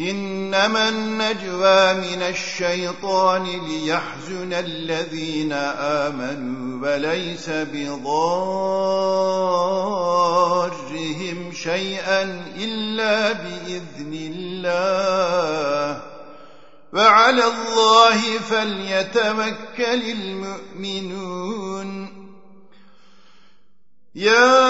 إنما النجوى من الشيطان ليحزن الذين آمنوا وليس بضارهم شيئا إلا بإذن الله. وعلى الله فليتمكل المؤمنون. يا